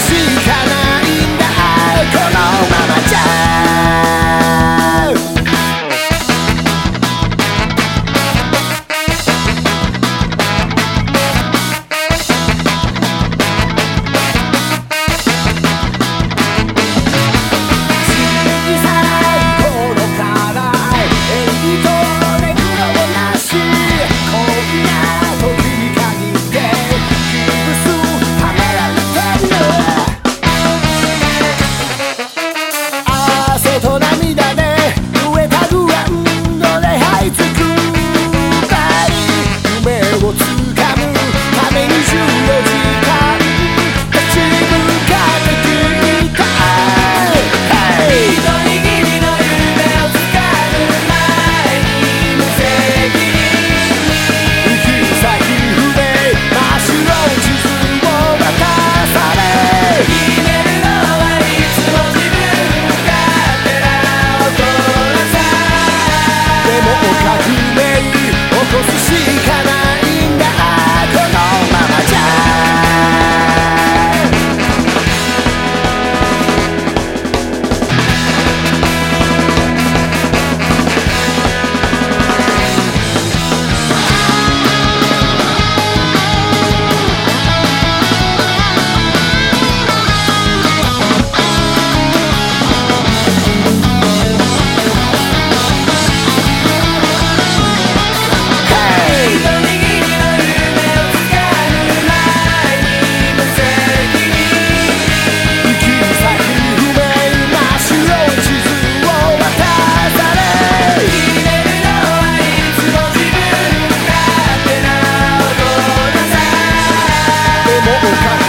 see. America.